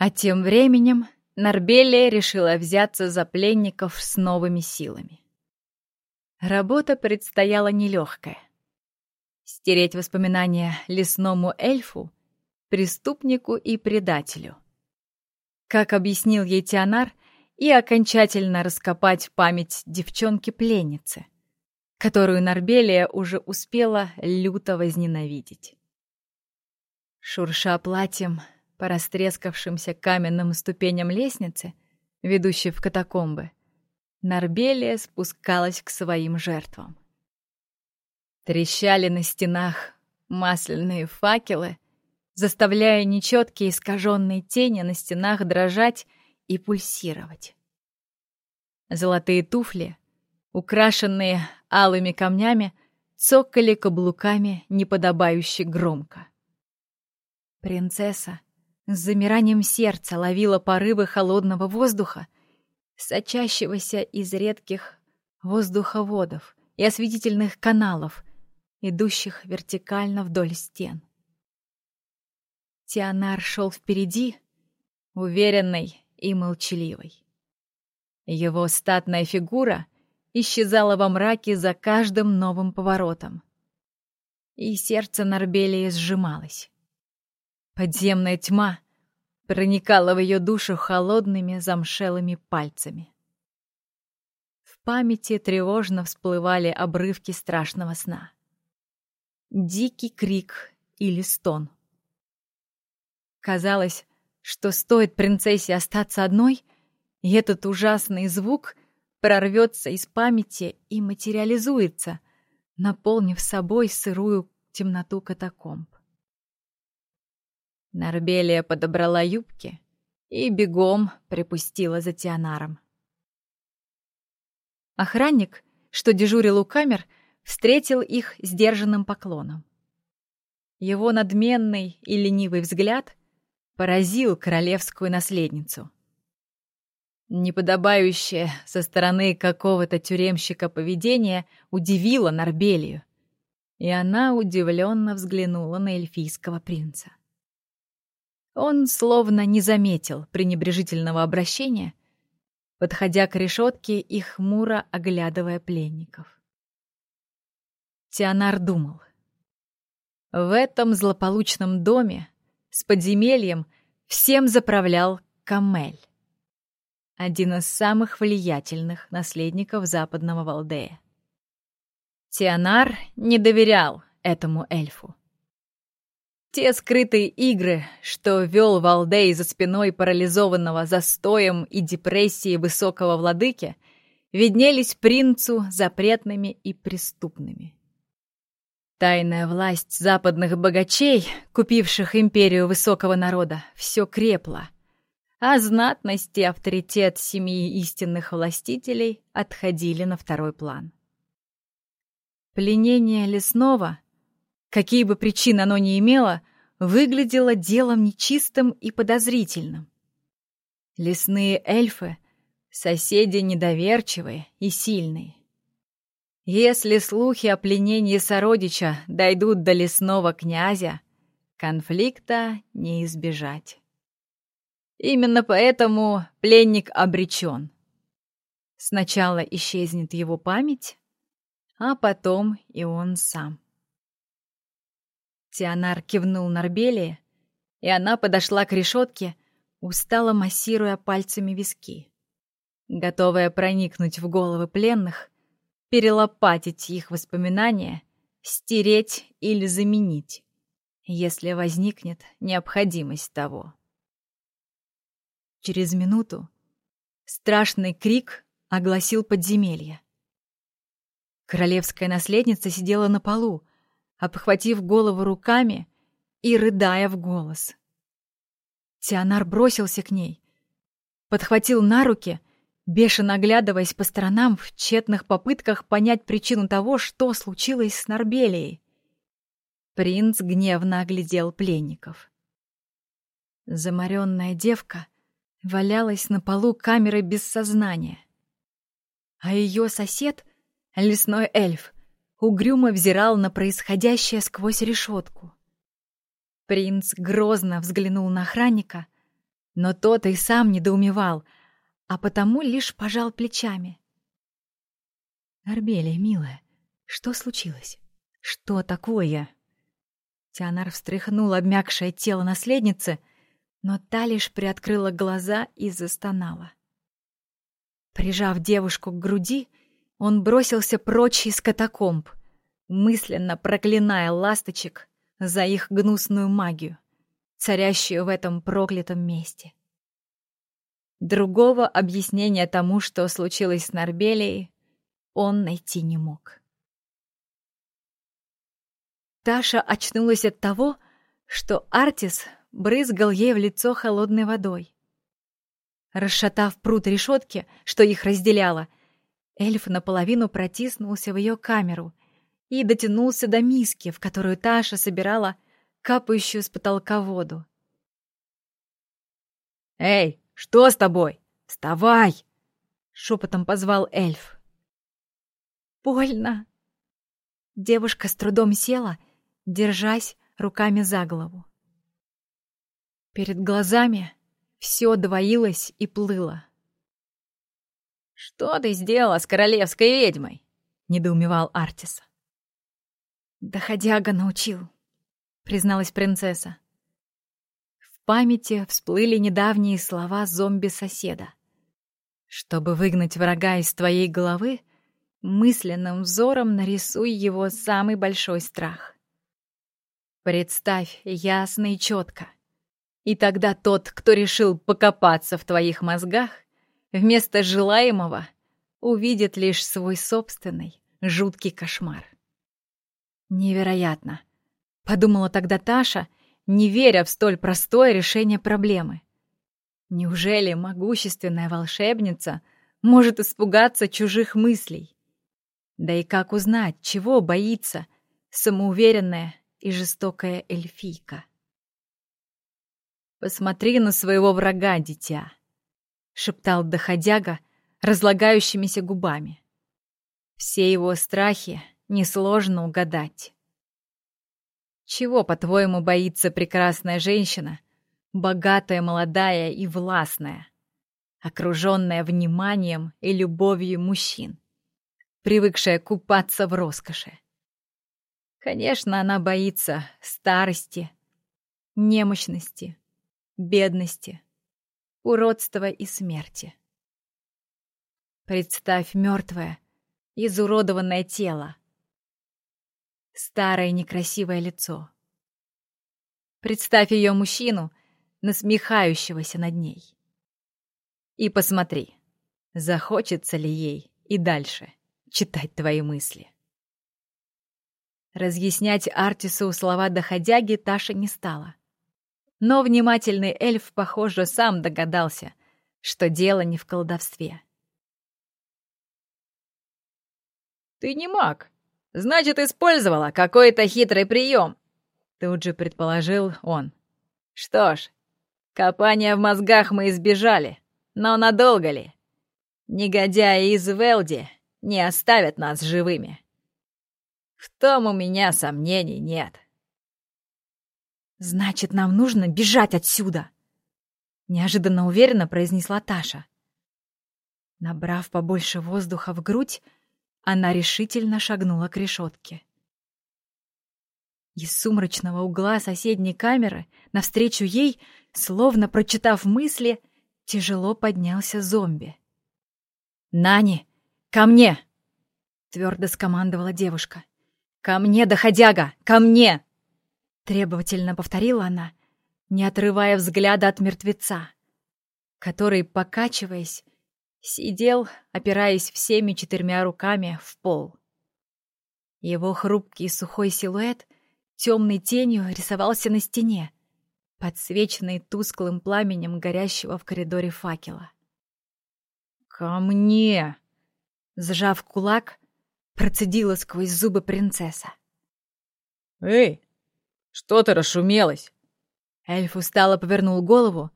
А тем временем Нарбелия решила взяться за пленников с новыми силами. Работа предстояла нелегкая. Стереть воспоминания лесному эльфу, преступнику и предателю. Как объяснил ей Тианар, и окончательно раскопать память девчонки-пленницы, которую Нарбелия уже успела люто возненавидеть. Шурша платьем по растрескавшимся каменным ступеням лестницы, ведущей в катакомбы, Нарбелия спускалась к своим жертвам. Трещали на стенах масляные факелы, заставляя нечеткие искаженные тени на стенах дрожать и пульсировать. Золотые туфли, украшенные алыми камнями, цокали каблуками неподобающе громко. Принцесса с замиранием сердца ловила порывы холодного воздуха, сочащегося из редких воздуховодов и осветительных каналов, идущих вертикально вдоль стен. Тианар шел впереди, уверенный и молчаливый. Его статная фигура исчезала во мраке за каждым новым поворотом. И сердце Нарбелии сжималось. Подземная тьма проникала в ее душу холодными замшелыми пальцами. В памяти тревожно всплывали обрывки страшного сна. Дикий крик или стон. Казалось, что стоит принцессе остаться одной, и этот ужасный звук прорвется из памяти и материализуется, наполнив собой сырую темноту катакомб. Нарбелия подобрала юбки и бегом припустила за Тианаром. Охранник, что дежурил у камер, встретил их сдержанным поклоном. Его надменный и ленивый взгляд поразил королевскую наследницу. Неподобающее со стороны какого-то тюремщика поведение удивило Нарбелию, и она удивленно взглянула на эльфийского принца. Он словно не заметил пренебрежительного обращения, подходя к решетке и хмуро оглядывая пленников. Тианар думал. В этом злополучном доме с подземельем всем заправлял Камель, один из самых влиятельных наследников западного Валдея. Тианар не доверял этому эльфу. Те скрытые игры, что вел Валдей за спиной парализованного застоем и депрессией высокого владыки, виднелись принцу запретными и преступными. Тайная власть западных богачей, купивших империю высокого народа, все крепла, а знатность и авторитет семьи истинных властителей отходили на второй план. Пленение лесного — какие бы причины оно ни имело, выглядело делом нечистым и подозрительным. Лесные эльфы — соседи недоверчивые и сильные. Если слухи о пленении сородича дойдут до лесного князя, конфликта не избежать. Именно поэтому пленник обречен. Сначала исчезнет его память, а потом и он сам. Тианар кивнул Нарбелии, и она подошла к решетке, устало массируя пальцами виски. Готовая проникнуть в головы пленных, перелопатить их воспоминания, стереть или заменить, если возникнет необходимость того. Через минуту страшный крик огласил подземелье. Королевская наследница сидела на полу, обхватив голову руками и рыдая в голос. Тианар бросился к ней, подхватил на руки, бешено оглядываясь по сторонам в тщетных попытках понять причину того, что случилось с Нарбелией. Принц гневно оглядел пленников. Заморенная девка валялась на полу камеры без сознания. А ее сосед, лесной эльф, угрюмо взирал на происходящее сквозь решетку. Принц грозно взглянул на охранника, Но тот и сам недоумевал, а потому лишь пожал плечами. «Арбелия, милая, что случилось? Что такое?» Тианар встряхнул обмякшее тело наследницы, но та лишь приоткрыла глаза и застонала. Прижав девушку к груди, он бросился прочь из катакомб, мысленно проклиная ласточек за их гнусную магию, царящую в этом проклятом месте. Другого объяснения тому, что случилось с Нарбелией, он найти не мог. Таша очнулась от того, что Артис брызгал ей в лицо холодной водой. Расшатав пруд решетки, что их разделяло, эльф наполовину протиснулся в ее камеру и дотянулся до миски, в которую Таша собирала капающую с потолка воду. «Эй, что с тобой? Вставай!» — шепотом позвал эльф. «Больно!» Девушка с трудом села, держась руками за голову. Перед глазами все двоилось и плыло. «Что ты сделала с королевской ведьмой?» — недоумевал Артис. «Доходяга научил», — призналась принцесса. В памяти всплыли недавние слова зомби-соседа. «Чтобы выгнать врага из твоей головы, мысленным взором нарисуй его самый большой страх. Представь ясно и четко — и тогда тот, кто решил покопаться в твоих мозгах, вместо желаемого увидит лишь свой собственный жуткий кошмар. Невероятно, подумала тогда Таша, не веря в столь простое решение проблемы. Неужели могущественная волшебница может испугаться чужих мыслей? Да и как узнать, чего боится самоуверенная и жестокая эльфийка? «Посмотри на своего врага, дитя!» — шептал доходяга разлагающимися губами. Все его страхи несложно угадать. Чего, по-твоему, боится прекрасная женщина, богатая, молодая и властная, окруженная вниманием и любовью мужчин, привыкшая купаться в роскоши? Конечно, она боится старости, немощности, бедности, уродства и смерти. Представь мертвое, изуродованное тело, старое некрасивое лицо. Представь ее мужчину, насмехающегося над ней. И посмотри, захочется ли ей и дальше читать твои мысли. Разъяснять Артису слова доходяги Таша не стала. Но внимательный эльф, похоже, сам догадался, что дело не в колдовстве. «Ты не маг. Значит, использовала какой-то хитрый прием», — тут же предположил он. «Что ж, копания в мозгах мы избежали, но надолго ли? Негодяи из Велди не оставят нас живыми. В том у меня сомнений нет». «Значит, нам нужно бежать отсюда!» Неожиданно уверенно произнесла Таша. Набрав побольше воздуха в грудь, она решительно шагнула к решетке. Из сумрачного угла соседней камеры навстречу ей, словно прочитав мысли, тяжело поднялся зомби. «Нани, ко мне!» — твердо скомандовала девушка. «Ко мне, доходяга! Ко мне!» Требовательно повторила она, не отрывая взгляда от мертвеца, который, покачиваясь, сидел, опираясь всеми четырьмя руками в пол. Его хрупкий сухой силуэт темной тенью рисовался на стене, подсвеченный тусклым пламенем горящего в коридоре факела. «Ко мне!» Сжав кулак, процедила сквозь зубы принцесса. «Эй, что ты расшумелась?» Эльф устало повернул голову,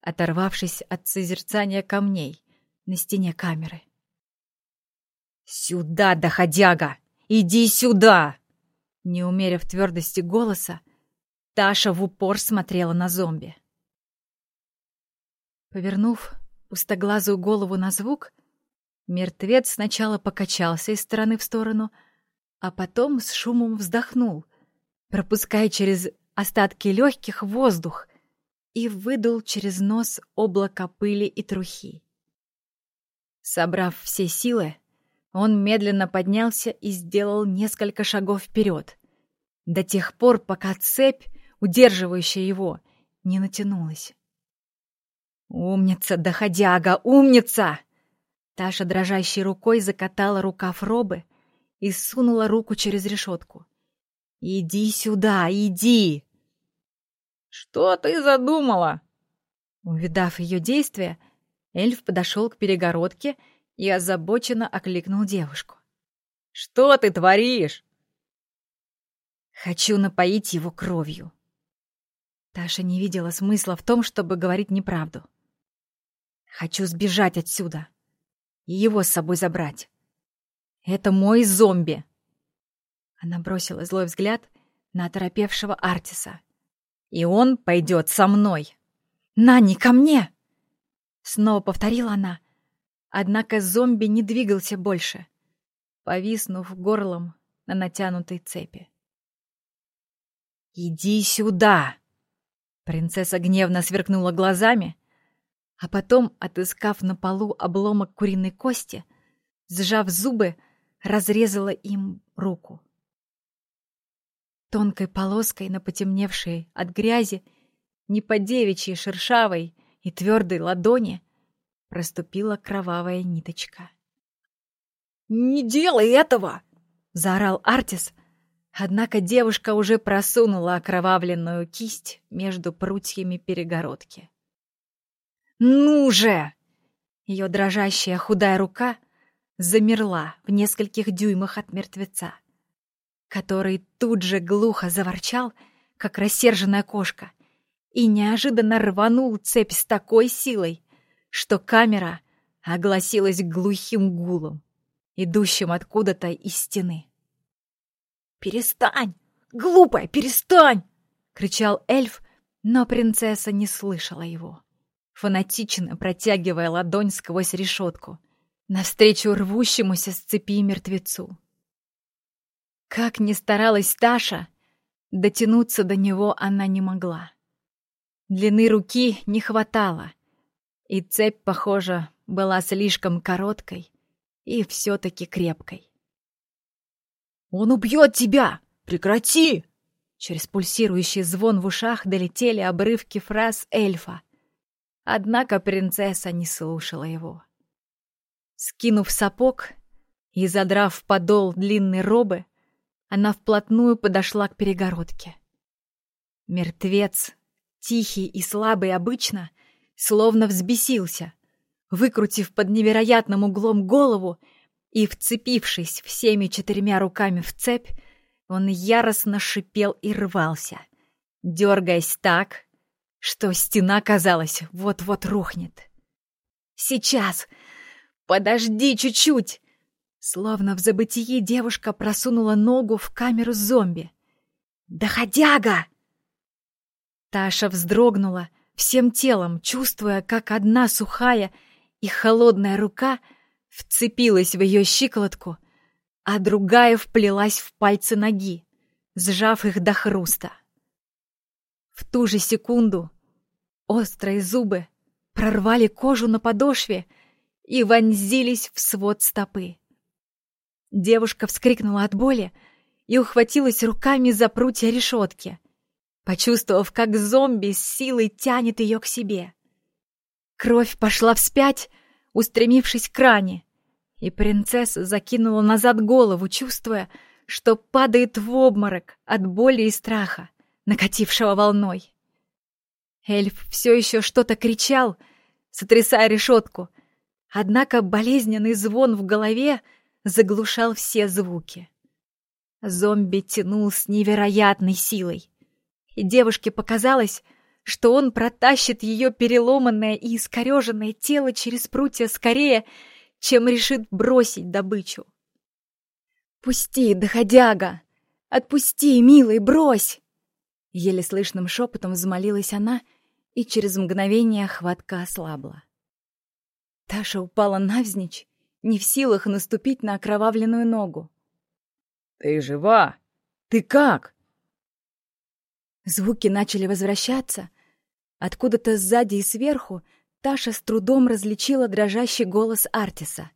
оторвавшись от созерцания камней на стене камеры. «Сюда, доходяга! Иди сюда!» Не умерив твердости голоса, Таша в упор смотрела на зомби. Повернув пустоглазую голову на звук, мертвец сначала покачался из стороны в сторону, а потом с шумом вздохнул, пропуская через остатки легких воздух и выдул через нос облако пыли и трухи. Собрав все силы, он медленно поднялся и сделал несколько шагов вперед, до тех пор, пока цепь, удерживающая его, не натянулась. «Умница, доходяга, умница!» Таша дрожащей рукой закатала рукав робы и сунула руку через решетку. «Иди сюда, иди!» «Что ты задумала?» Увидав ее действия, эльф подошел к перегородке и озабоченно окликнул девушку. «Что ты творишь?» «Хочу напоить его кровью». Таша не видела смысла в том, чтобы говорить неправду. «Хочу сбежать отсюда и его с собой забрать. Это мой зомби!» Она бросила злой взгляд на оторопевшего Артиса. «И он пойдет со мной!» «Нани, ко мне!» Снова повторила она, Однако зомби не двигался больше, повиснув горлом на натянутой цепи. «Иди сюда!» Принцесса гневно сверкнула глазами, а потом, отыскав на полу обломок куриной кости, сжав зубы, разрезала им руку. Тонкой полоской на потемневшей от грязи, не по девичьей шершавой и твердой ладони проступила кровавая ниточка. «Не делай этого!» — заорал Артис, однако девушка уже просунула окровавленную кисть между прутьями перегородки. «Ну же!» Ее дрожащая худая рука замерла в нескольких дюймах от мертвеца, который тут же глухо заворчал, как рассерженная кошка, и неожиданно рванул цепь с такой силой, что камера огласилась глухим гулом, идущим откуда-то из стены. «Перестань! Глупая, перестань!» — кричал эльф, но принцесса не слышала его, фанатично протягивая ладонь сквозь решетку, навстречу рвущемуся с цепи мертвецу. Как ни старалась Таша, дотянуться до него она не могла. Длины руки не хватало, и цепь, похоже, была слишком короткой и все-таки крепкой. «Он убьет тебя! Прекрати!» Через пульсирующий звон в ушах долетели обрывки фраз эльфа. Однако принцесса не слушала его. Скинув сапог и задрав подол длинной робы, она вплотную подошла к перегородке. Мертвец, тихий и слабый обычно, словно взбесился, выкрутив под невероятным углом голову и вцепившись всеми четырьмя руками в цепь, он яростно шипел и рвался, дергаясь так, что стена, казалось, вот-вот рухнет. «Сейчас! Подожди чуть-чуть!» Словно в забытии девушка просунула ногу в камеру зомби. «Доходяга!» Таша вздрогнула, всем телом, чувствуя, как одна сухая и холодная рука вцепилась в ее щиколотку, а другая вплелась в пальцы ноги, сжав их до хруста. В ту же секунду острые зубы прорвали кожу на подошве и вонзились в свод стопы. Девушка вскрикнула от боли и ухватилась руками за прутья решетки, почувствовав, как зомби с силой тянет ее к себе. Кровь пошла вспять, устремившись к ране, и принцесса закинула назад голову, чувствуя, что падает в обморок от боли и страха, накатившего волной. Эльф все еще что-то кричал, сотрясая решетку, однако болезненный звон в голове заглушал все звуки. Зомби тянул с невероятной силой и девушке показалось, что он протащит ее переломанное и искореженное тело через прутья скорее, чем решит бросить добычу. «Пусти, доходяга! Отпусти, милый, брось!» Еле слышным шепотом взмолилась она и через мгновение хватка ослабла. Таша упала навзничь, не в силах наступить на окровавленную ногу. «Ты жива? Ты как?» Звуки начали возвращаться. Откуда-то сзади и сверху Таша с трудом различила дрожащий голос Артиса.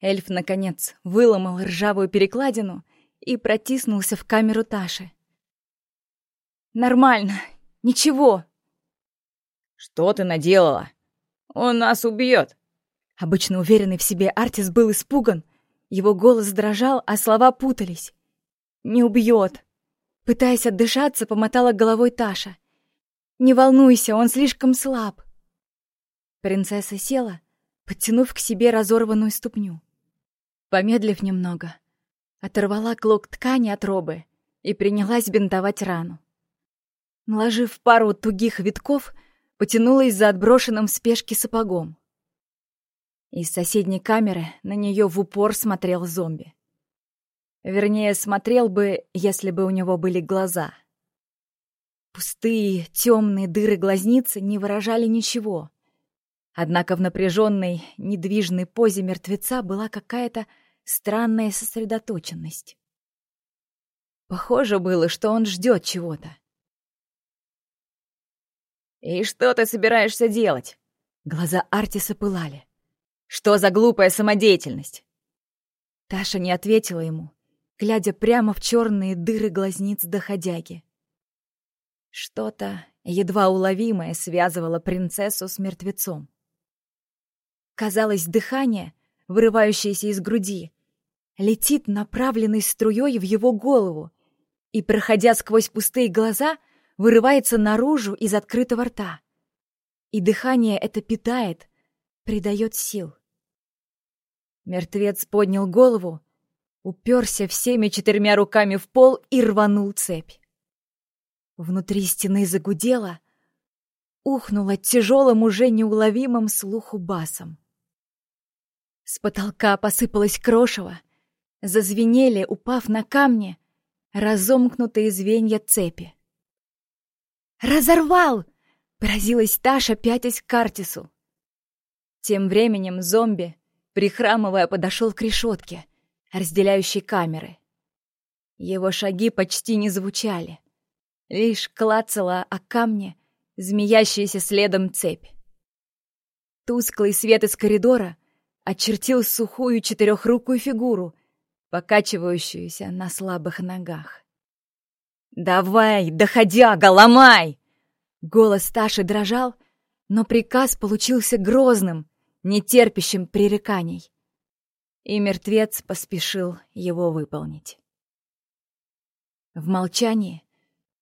Эльф, наконец, выломал ржавую перекладину и протиснулся в камеру Таши. «Нормально, ничего». «Что ты наделала? Он нас убьет!» Обычно уверенный в себе Артис был испуган. Его голос дрожал, а слова путались. «Не убьет!» Пытаясь отдышаться, помотала головой Таша. «Не волнуйся, он слишком слаб». Принцесса села, подтянув к себе разорванную ступню. Помедлив немного, оторвала клок ткани от робы и принялась бинтовать рану. Наложив пару тугих витков, потянулась за отброшенным в спешке сапогом. Из соседней камеры на нее в упор смотрел зомби. Вернее, смотрел бы, если бы у него были глаза. Пустые, темные дыры глазницы не выражали ничего. Однако в напряженной, недвижной позе мертвеца была какая-то странная сосредоточенность. Похоже было, что он ждет чего-то. «И что ты собираешься делать?» Глаза Артиса пылали. «Что за глупая самодеятельность?» Таша не ответила ему, глядя прямо в черные дыры глазниц доходяги. Что-то едва уловимое связывало принцессу с мертвецом. Казалось, дыхание, вырывающееся из груди, летит направленной струей в его голову и, проходя сквозь пустые глаза, вырывается наружу из открытого рта. И дыхание это питает, придает сил. Мертвец поднял голову, уперся всеми четырьмя руками в пол и рванул цепь. Внутри стены загудело, ухнуло тяжелым уже неуловимым слуху басом. С потолка посыпалось крошево, зазвенели, упав на камни, разомкнутые звенья цепи. «Разорвал!» — поразилась Таша, пятясь к Картису. Тем временем зомби, прихрамывая, подошел к решетке, разделяющей камеры. Его шаги почти не звучали. Лишь клацала о камне змеящаяся следом цепь. Тусклый свет из коридора очертил сухую четырехрукую фигуру, покачивающуюся на слабых ногах. «Давай, доходяга, ломай!» Голос Таши дрожал, но приказ получился грозным, нетерпящим пререканий. И мертвец поспешил его выполнить. В молчании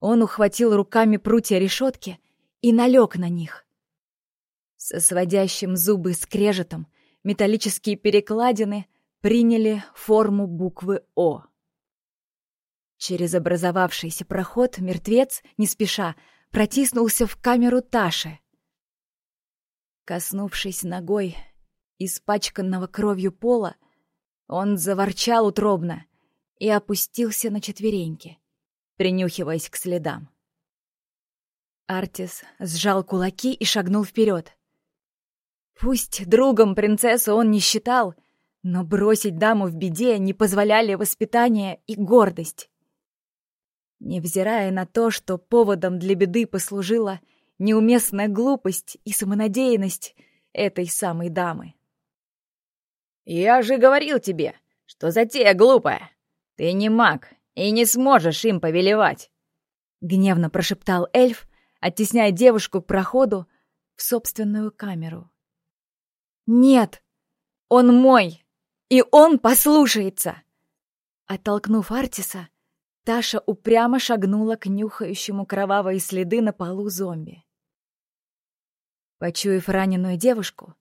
он ухватил руками прутья решетки и налег на них. Со сводящим зубы скрежетом металлические перекладины приняли форму буквы «О». Через образовавшийся проход мертвец, не спеша, протиснулся в камеру Таши. Коснувшись ногой испачканного кровью пола, он заворчал утробно и опустился на четвереньки, принюхиваясь к следам. Артис сжал кулаки и шагнул вперед. Пусть другом принцессу он не считал, но бросить даму в беде не позволяли воспитание и гордость. Невзирая на то, что поводом для беды послужила неуместная глупость и самонадеянность этой самой дамы. «Я же говорил тебе, что затея глупая. Ты не маг и не сможешь им повелевать!» Гневно прошептал эльф, оттесняя девушку к проходу в собственную камеру. «Нет, он мой!» И он послушается!» Оттолкнув Артиса, Таша упрямо шагнула к нюхающему кровавые следы на полу зомби. Почуяв раненую девушку,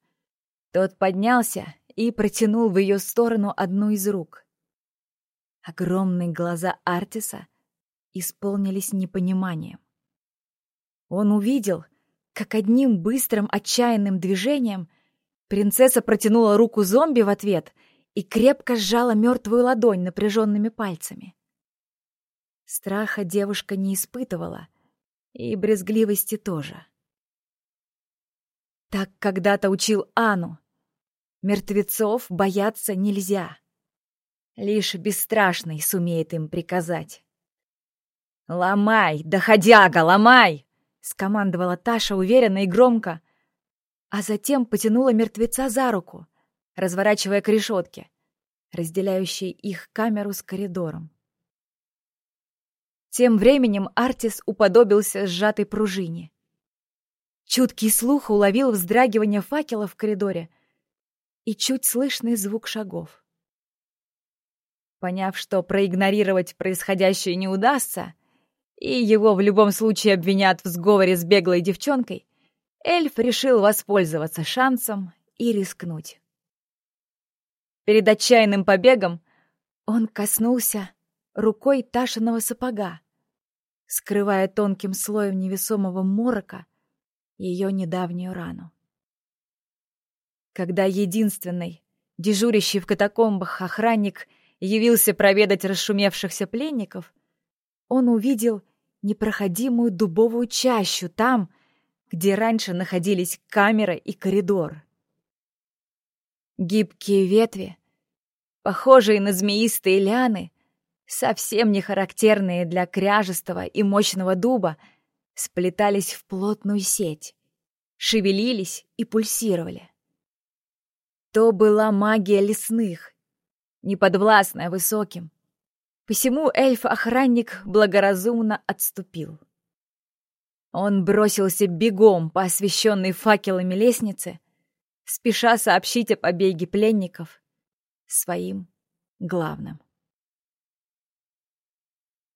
тот поднялся и протянул в ее сторону одну из рук. Огромные глаза Артиса исполнились непониманием. Он увидел, как одним быстрым отчаянным движением принцесса протянула руку зомби в ответ — и крепко сжала мертвую ладонь напряженными пальцами. Страха девушка не испытывала, и брезгливости тоже. Так когда-то учил Ану. Мертвецов бояться нельзя. Лишь бесстрашный сумеет им приказать. «Ломай, доходяга, ломай!» — скомандовала Таша уверенно и громко, а затем потянула мертвеца за руку, разворачивая к решетке, разделяющей их камеру с коридором. Тем временем Артис уподобился сжатой пружине. Чуткий слух уловил вздрагивание факела в коридоре и чуть слышный звук шагов. Поняв, что проигнорировать происходящее не удастся, и его в любом случае обвинят в сговоре с беглой девчонкой, эльф решил воспользоваться шансом и рискнуть. Перед отчаянным побегом он коснулся рукой Ташиного сапога, скрывая тонким слоем невесомого морока ее недавнюю рану. Когда единственный, дежурящий в катакомбах охранник явился проведать расшумевшихся пленников, он увидел непроходимую дубовую чащу там, где раньше находились камера и коридор. Гибкие ветви, похожие на змеистые лианы, совсем не характерные для кряжестого и мощного дуба, сплетались в плотную сеть, шевелились и пульсировали. То была магия лесных, неподвластная высоким. Посему эльф-охранник благоразумно отступил. Он бросился бегом по освещенной факелами лестнице, спеша сообщить о побеге пленников своим главным.